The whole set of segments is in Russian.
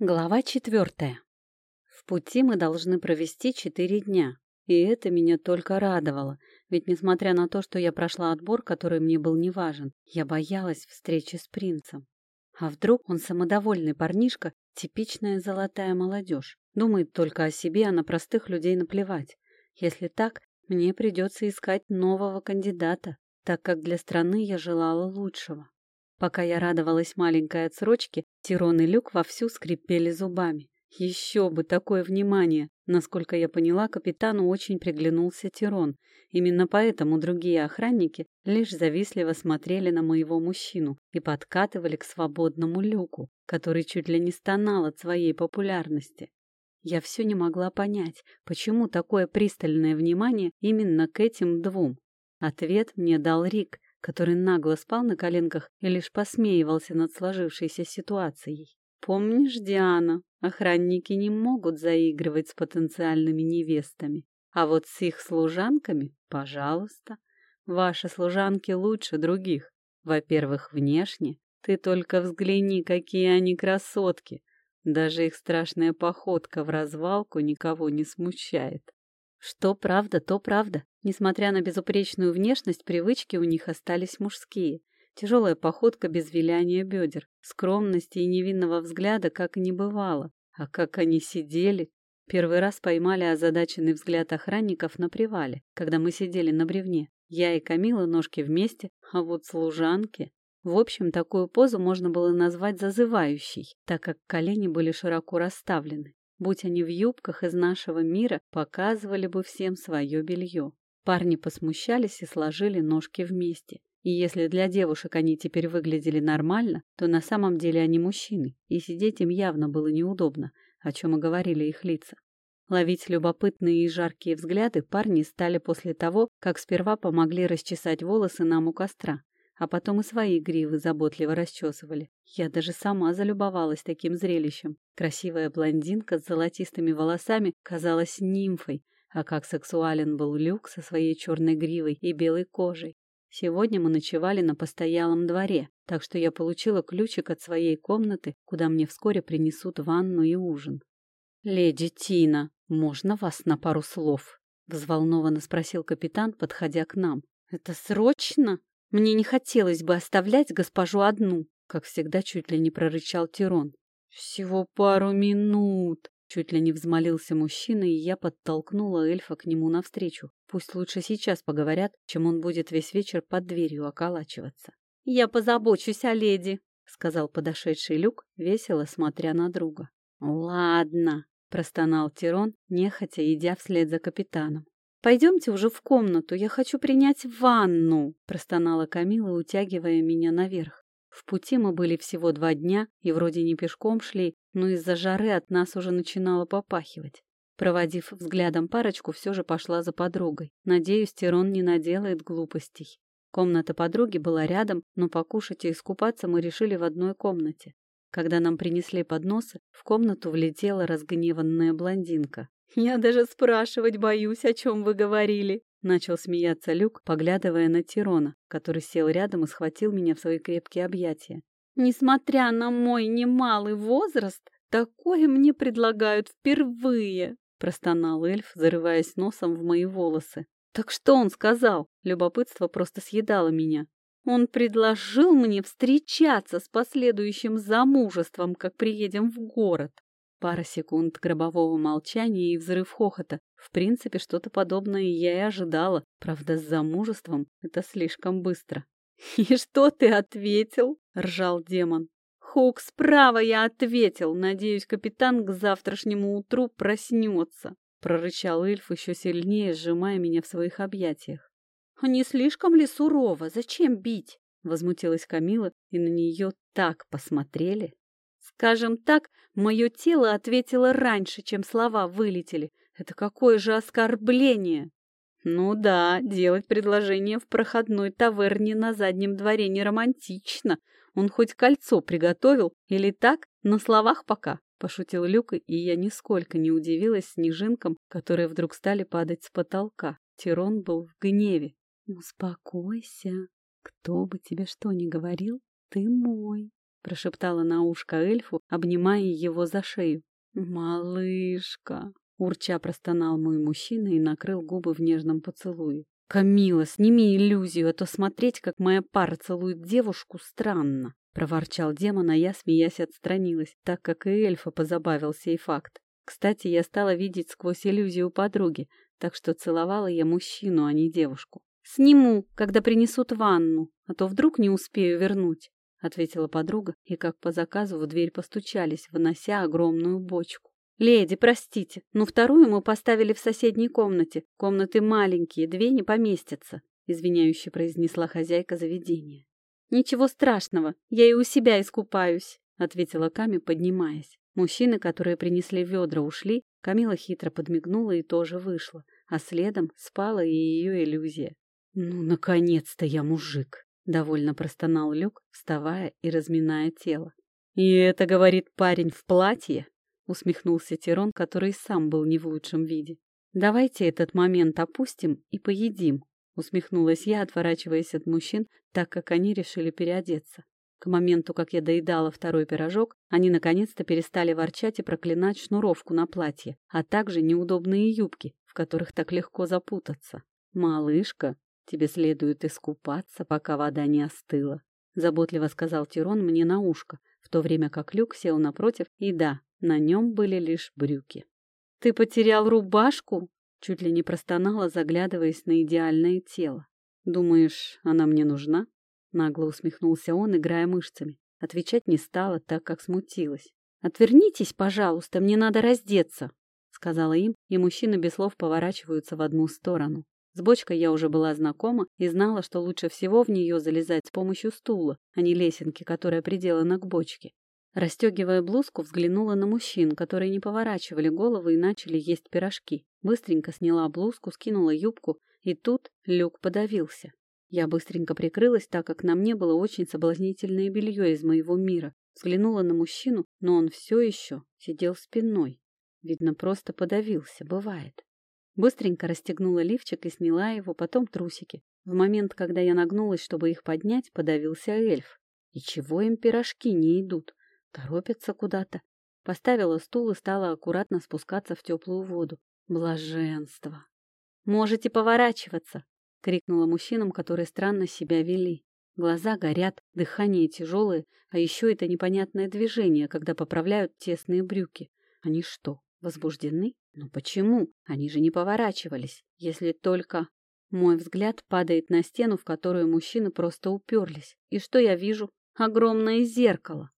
Глава четвертая. В пути мы должны провести четыре дня. И это меня только радовало, ведь несмотря на то, что я прошла отбор, который мне был не важен, я боялась встречи с принцем. А вдруг он самодовольный парнишка, типичная золотая молодежь, думает только о себе, а на простых людей наплевать. Если так, мне придется искать нового кандидата, так как для страны я желала лучшего. Пока я радовалась маленькой отсрочке, Тирон и Люк вовсю скрипели зубами. Еще бы такое внимание! Насколько я поняла, капитану очень приглянулся Тирон. Именно поэтому другие охранники лишь завистливо смотрели на моего мужчину и подкатывали к свободному Люку, который чуть ли не стонал от своей популярности. Я все не могла понять, почему такое пристальное внимание именно к этим двум. Ответ мне дал Рик, который нагло спал на коленках и лишь посмеивался над сложившейся ситуацией. «Помнишь, Диана, охранники не могут заигрывать с потенциальными невестами, а вот с их служанками — пожалуйста. Ваши служанки лучше других. Во-первых, внешне. Ты только взгляни, какие они красотки. Даже их страшная походка в развалку никого не смущает. Что правда, то правда. Несмотря на безупречную внешность, привычки у них остались мужские. Тяжелая походка без виляния бедер, скромности и невинного взгляда как и не бывало. А как они сидели! Первый раз поймали озадаченный взгляд охранников на привале, когда мы сидели на бревне. Я и Камила ножки вместе, а вот служанки... В общем, такую позу можно было назвать зазывающей, так как колени были широко расставлены. Будь они в юбках из нашего мира, показывали бы всем свое белье. Парни посмущались и сложили ножки вместе. И если для девушек они теперь выглядели нормально, то на самом деле они мужчины, и сидеть им явно было неудобно, о чем и говорили их лица. Ловить любопытные и жаркие взгляды парни стали после того, как сперва помогли расчесать волосы нам у костра, а потом и свои гривы заботливо расчесывали. Я даже сама залюбовалась таким зрелищем. Красивая блондинка с золотистыми волосами казалась нимфой, а как сексуален был Люк со своей черной гривой и белой кожей. Сегодня мы ночевали на постоялом дворе, так что я получила ключик от своей комнаты, куда мне вскоре принесут ванну и ужин. «Леди Тина, можно вас на пару слов?» — взволнованно спросил капитан, подходя к нам. «Это срочно?» Мне не хотелось бы оставлять госпожу одну, как всегда чуть ли не прорычал Тирон. Всего пару минут, чуть ли не взмолился мужчина, и я подтолкнула эльфа к нему навстречу. Пусть лучше сейчас поговорят, чем он будет весь вечер под дверью околачиваться. Я позабочусь о леди, сказал подошедший Люк, весело смотря на друга. Ладно, простонал Тирон, нехотя идя вслед за капитаном. «Пойдемте уже в комнату, я хочу принять ванну», — простонала Камила, утягивая меня наверх. В пути мы были всего два дня и вроде не пешком шли, но из-за жары от нас уже начинало попахивать. Проводив взглядом парочку, все же пошла за подругой. Надеюсь, Тирон не наделает глупостей. Комната подруги была рядом, но покушать и искупаться мы решили в одной комнате. Когда нам принесли подносы, в комнату влетела разгневанная блондинка. «Я даже спрашивать боюсь, о чем вы говорили», — начал смеяться Люк, поглядывая на Тирона, который сел рядом и схватил меня в свои крепкие объятия. «Несмотря на мой немалый возраст, такое мне предлагают впервые», — простонал эльф, зарываясь носом в мои волосы. «Так что он сказал?» Любопытство просто съедало меня. Он предложил мне встречаться с последующим замужеством, как приедем в город. Пара секунд гробового молчания и взрыв хохота. В принципе, что-то подобное я и ожидала. Правда, с замужеством это слишком быстро. «И что ты ответил?» — ржал демон. «Хук, справа я ответил. Надеюсь, капитан к завтрашнему утру проснется», — прорычал эльф еще сильнее, сжимая меня в своих объятиях. «Не слишком ли сурово? Зачем бить?» — возмутилась Камила, и на нее так посмотрели. Скажем так, мое тело ответило раньше, чем слова вылетели. Это какое же оскорбление! Ну да, делать предложение в проходной таверне на заднем дворе не романтично. Он хоть кольцо приготовил или так, на словах пока. Пошутил Люка, и я нисколько не удивилась снежинкам, которые вдруг стали падать с потолка. Тирон был в гневе. «Успокойся. Кто бы тебе что ни говорил, ты мой. — прошептала на ушко эльфу, обнимая его за шею. «Малышка!» — урча простонал мой мужчина и накрыл губы в нежном поцелуе. «Камила, сними иллюзию, а то смотреть, как моя пара целует девушку, странно!» — проворчал демон, а я, смеясь, отстранилась, так как и эльфа позабавил сей факт. Кстати, я стала видеть сквозь иллюзию подруги, так что целовала я мужчину, а не девушку. «Сниму, когда принесут ванну, а то вдруг не успею вернуть», — ответила подруга, и как по заказу в дверь постучались, вынося огромную бочку. «Леди, простите, но вторую мы поставили в соседней комнате. Комнаты маленькие, две не поместятся», — извиняюще произнесла хозяйка заведения. «Ничего страшного, я и у себя искупаюсь», — ответила Ками, поднимаясь. Мужчины, которые принесли ведра, ушли, Камила хитро подмигнула и тоже вышла, а следом спала и ее иллюзия. «Ну, наконец-то я мужик!» — довольно простонал Люк, вставая и разминая тело. «И это, — говорит парень, — в платье?» — усмехнулся Тирон, который сам был не в лучшем виде. «Давайте этот момент опустим и поедим», — усмехнулась я, отворачиваясь от мужчин, так как они решили переодеться. К моменту, как я доедала второй пирожок, они наконец-то перестали ворчать и проклинать шнуровку на платье, а также неудобные юбки, в которых так легко запутаться. «Малышка, Тебе следует искупаться, пока вода не остыла, заботливо сказал Тирон мне на ушко, в то время как Люк сел напротив, и да, на нем были лишь брюки. Ты потерял рубашку? Чуть ли не простонала, заглядываясь на идеальное тело. Думаешь, она мне нужна? Нагло усмехнулся он, играя мышцами. Отвечать не стала, так как смутилась. «Отвернитесь, пожалуйста, мне надо раздеться», — сказала им, и мужчины без слов поворачиваются в одну сторону. С бочкой я уже была знакома и знала, что лучше всего в нее залезать с помощью стула, а не лесенки, которая приделана к бочке. Растегивая блузку, взглянула на мужчин, которые не поворачивали головы и начали есть пирожки. Быстренько сняла блузку, скинула юбку, и тут люк подавился. Я быстренько прикрылась, так как на мне было очень соблазнительное белье из моего мира. Взглянула на мужчину, но он все еще сидел спиной. Видно, просто подавился, бывает. Быстренько расстегнула лифчик и сняла его, потом трусики. В момент, когда я нагнулась, чтобы их поднять, подавился эльф. И чего им пирожки не идут? Торопятся куда-то. Поставила стул и стала аккуратно спускаться в теплую воду. Блаженство! «Можете поворачиваться!» — крикнула мужчинам, которые странно себя вели. Глаза горят, дыхание тяжелое, а еще это непонятное движение, когда поправляют тесные брюки. Они что, возбуждены? Но почему? Они же не поворачивались, если только... Мой взгляд падает на стену, в которую мужчины просто уперлись. И что я вижу? Огромное зеркало.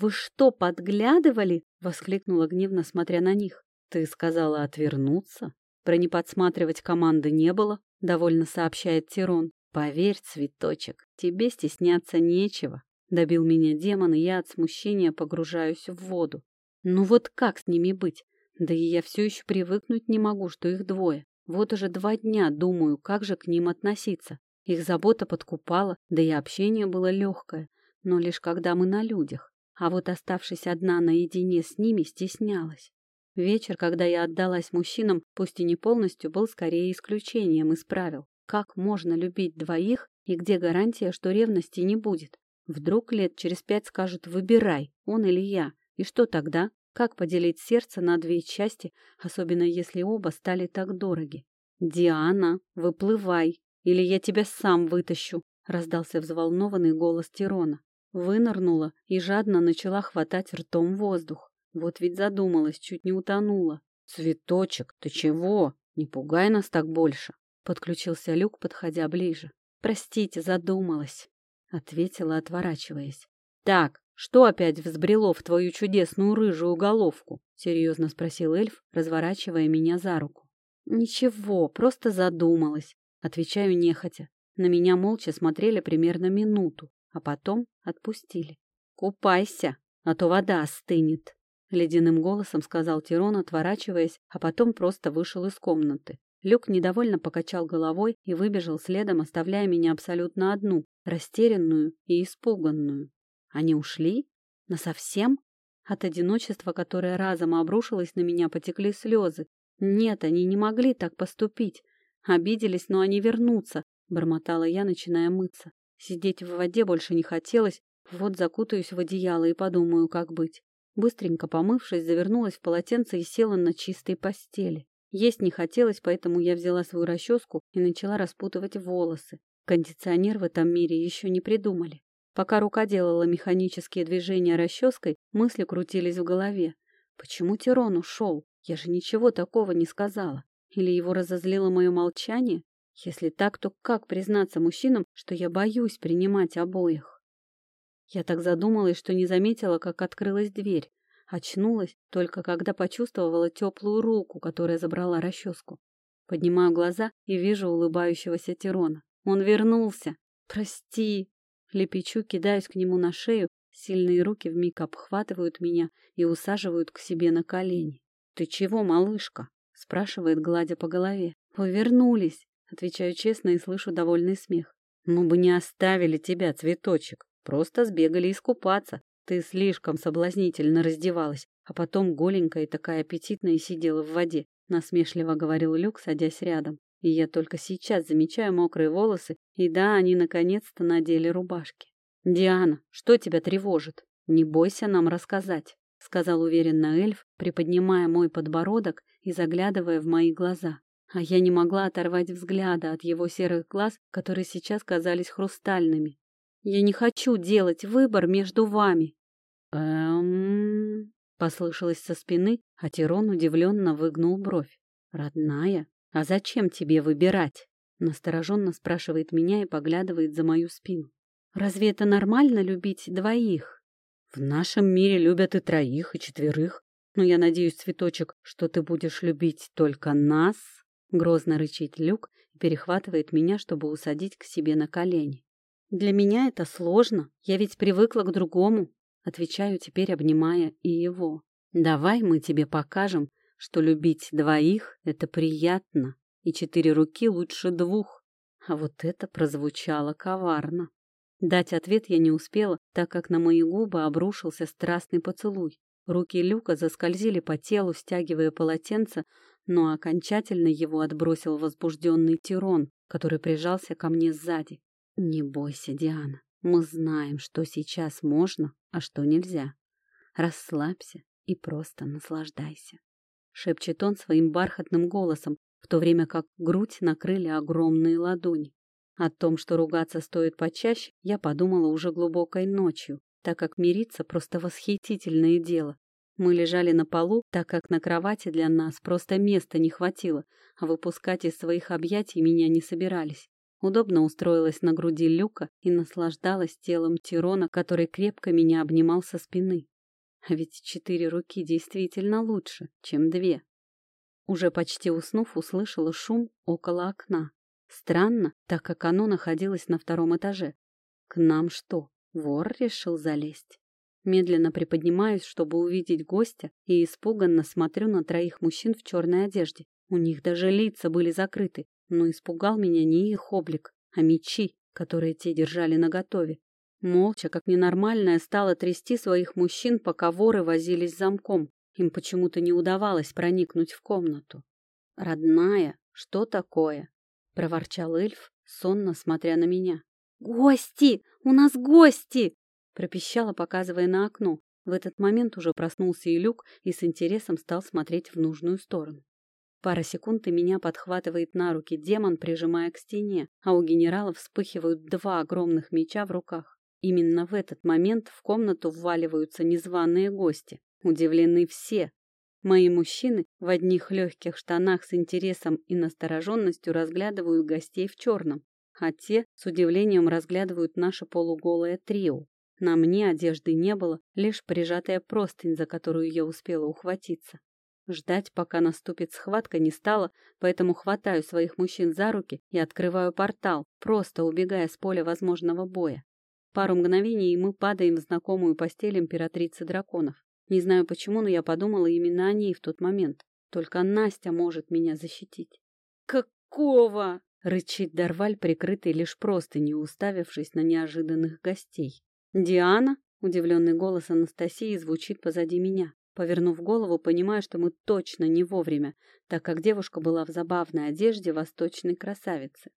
«Вы что, подглядывали?» — воскликнула гневно, смотря на них. «Ты сказала отвернуться?» «Про не подсматривать команды не было», — довольно сообщает Тирон. «Поверь, цветочек, тебе стесняться нечего», — добил меня демон, и я от смущения погружаюсь в воду. «Ну вот как с ними быть? Да и я все еще привыкнуть не могу, что их двое. Вот уже два дня думаю, как же к ним относиться. Их забота подкупала, да и общение было легкое, но лишь когда мы на людях. А вот оставшись одна наедине с ними, стеснялась. Вечер, когда я отдалась мужчинам, пусть и не полностью, был скорее исключением из правил. Как можно любить двоих, и где гарантия, что ревности не будет? Вдруг лет через пять скажут «выбирай, он или я». И что тогда? Как поделить сердце на две части, особенно если оба стали так дороги? «Диана, выплывай, или я тебя сам вытащу!» — раздался взволнованный голос Тирона. Вынырнула и жадно начала хватать ртом воздух. Вот ведь задумалась, чуть не утонула. «Цветочек, ты чего? Не пугай нас так больше!» — подключился Люк, подходя ближе. «Простите, задумалась», — ответила, отворачиваясь. «Так, «Что опять взбрело в твою чудесную рыжую головку?» — серьезно спросил эльф, разворачивая меня за руку. «Ничего, просто задумалась», — отвечаю нехотя. На меня молча смотрели примерно минуту, а потом отпустили. «Купайся, а то вода остынет», — ледяным голосом сказал Тирон, отворачиваясь, а потом просто вышел из комнаты. Люк недовольно покачал головой и выбежал следом, оставляя меня абсолютно одну, растерянную и испуганную. Они ушли? Насовсем? От одиночества, которое разом обрушилось на меня, потекли слезы. Нет, они не могли так поступить. Обиделись, но они вернутся, бормотала я, начиная мыться. Сидеть в воде больше не хотелось, Вот закутаюсь в одеяло и подумаю, как быть. Быстренько помывшись, завернулась в полотенце и села на чистой постели. Есть не хотелось, поэтому я взяла свою расческу и начала распутывать волосы. Кондиционер в этом мире еще не придумали. Пока рука делала механические движения расческой, мысли крутились в голове. Почему Тирон ушел? Я же ничего такого не сказала. Или его разозлило мое молчание? Если так, то как признаться мужчинам, что я боюсь принимать обоих? Я так задумалась, что не заметила, как открылась дверь. Очнулась только когда почувствовала теплую руку, которая забрала расческу. Поднимаю глаза и вижу улыбающегося Тирона. Он вернулся. «Прости!» Лепечу, кидаюсь к нему на шею, сильные руки вмиг обхватывают меня и усаживают к себе на колени. «Ты чего, малышка?» — спрашивает, гладя по голове. «Вы вернулись!» — отвечаю честно и слышу довольный смех. «Мы бы не оставили тебя, цветочек, просто сбегали искупаться. Ты слишком соблазнительно раздевалась, а потом голенькая и такая аппетитная сидела в воде», — насмешливо говорил Люк, садясь рядом. И я только сейчас замечаю мокрые волосы, и да, они наконец-то надели рубашки. «Диана, что тебя тревожит? Не бойся нам рассказать», — сказал уверенно эльф, приподнимая мой подбородок и заглядывая в мои глаза. А я не могла оторвать взгляда от его серых глаз, которые сейчас казались хрустальными. «Я не хочу делать выбор между вами». «Эм...» — послышалось со спины, а Тирон удивленно выгнул бровь. «Родная, «А зачем тебе выбирать?» — настороженно спрашивает меня и поглядывает за мою спину. «Разве это нормально любить двоих?» «В нашем мире любят и троих, и четверых. Но я надеюсь, цветочек, что ты будешь любить только нас?» Грозно рычит Люк и перехватывает меня, чтобы усадить к себе на колени. «Для меня это сложно. Я ведь привыкла к другому», — отвечаю теперь, обнимая и его. «Давай мы тебе покажем, что любить двоих — это приятно, и четыре руки лучше двух. А вот это прозвучало коварно. Дать ответ я не успела, так как на мои губы обрушился страстный поцелуй. Руки Люка заскользили по телу, стягивая полотенце, но окончательно его отбросил возбужденный Тирон, который прижался ко мне сзади. «Не бойся, Диана, мы знаем, что сейчас можно, а что нельзя. Расслабься и просто наслаждайся» шепчет он своим бархатным голосом, в то время как грудь накрыли огромные ладони. О том, что ругаться стоит почаще, я подумала уже глубокой ночью, так как мириться просто восхитительное дело. Мы лежали на полу, так как на кровати для нас просто места не хватило, а выпускать из своих объятий меня не собирались. Удобно устроилась на груди Люка и наслаждалась телом Тирона, который крепко меня обнимал со спины. А ведь четыре руки действительно лучше, чем две. Уже почти уснув, услышала шум около окна. Странно, так как оно находилось на втором этаже. К нам что, вор решил залезть? Медленно приподнимаюсь, чтобы увидеть гостя, и испуганно смотрю на троих мужчин в черной одежде. У них даже лица были закрыты, но испугал меня не их облик, а мечи, которые те держали наготове. Молча, как ненормальная, стала трясти своих мужчин, пока воры возились замком. Им почему-то не удавалось проникнуть в комнату. «Родная, что такое?» — проворчал эльф, сонно смотря на меня. «Гости! У нас гости!» — пропищала, показывая на окно. В этот момент уже проснулся и Люк и с интересом стал смотреть в нужную сторону. Пара секунд и меня подхватывает на руки демон, прижимая к стене, а у генерала вспыхивают два огромных меча в руках. Именно в этот момент в комнату вваливаются незваные гости. Удивлены все. Мои мужчины в одних легких штанах с интересом и настороженностью разглядывают гостей в черном, а те с удивлением разглядывают наше полуголое трио. На мне одежды не было, лишь прижатая простынь, за которую я успела ухватиться. Ждать, пока наступит схватка, не стало, поэтому хватаю своих мужчин за руки и открываю портал, просто убегая с поля возможного боя. Пару мгновений, и мы падаем в знакомую постель императрицы драконов. Не знаю почему, но я подумала именно о ней в тот момент. Только Настя может меня защитить. «Какого?» — рычит Дарваль, прикрытый лишь просто не уставившись на неожиданных гостей. «Диана?» — удивленный голос Анастасии звучит позади меня. Повернув голову, понимаю, что мы точно не вовремя, так как девушка была в забавной одежде восточной красавицы.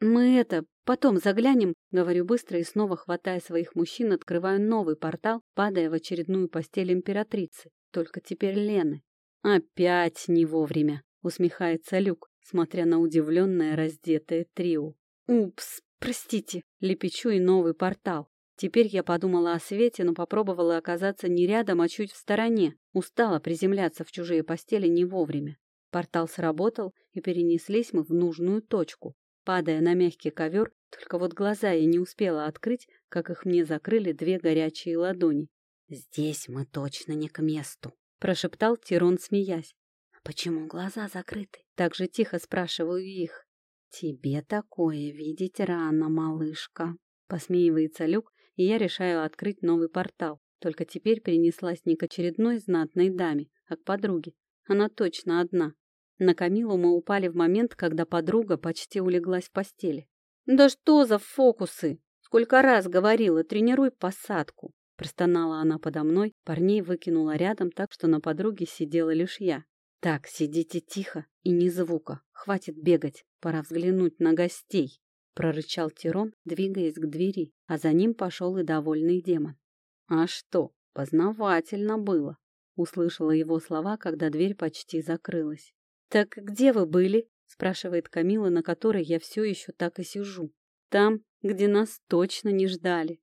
Мы это, потом заглянем, говорю быстро и снова хватая своих мужчин, открываю новый портал, падая в очередную постель императрицы. Только теперь Лены. Опять не вовремя, усмехается Люк, смотря на удивленное раздетое трио. Упс, простите, лепечу и новый портал. Теперь я подумала о свете, но попробовала оказаться не рядом, а чуть в стороне. Устала приземляться в чужие постели не вовремя. Портал сработал, и перенеслись мы в нужную точку. Падая на мягкий ковер, только вот глаза я не успела открыть, как их мне закрыли две горячие ладони. «Здесь мы точно не к месту», — прошептал Тирон, смеясь. «А почему глаза закрыты?» Так же тихо спрашиваю их. «Тебе такое видеть рано, малышка», — посмеивается Люк, и я решаю открыть новый портал. Только теперь перенеслась не к очередной знатной даме, а к подруге. Она точно одна. На Камилу мы упали в момент, когда подруга почти улеглась в постели. «Да что за фокусы! Сколько раз говорила, тренируй посадку!» Простонала она подо мной, парней выкинула рядом, так что на подруге сидела лишь я. «Так, сидите тихо и ни звука. Хватит бегать, пора взглянуть на гостей!» Прорычал Тирон, двигаясь к двери, а за ним пошел и довольный демон. «А что, познавательно было!» Услышала его слова, когда дверь почти закрылась. «Так где вы были?» — спрашивает Камила, на которой я все еще так и сижу. «Там, где нас точно не ждали»,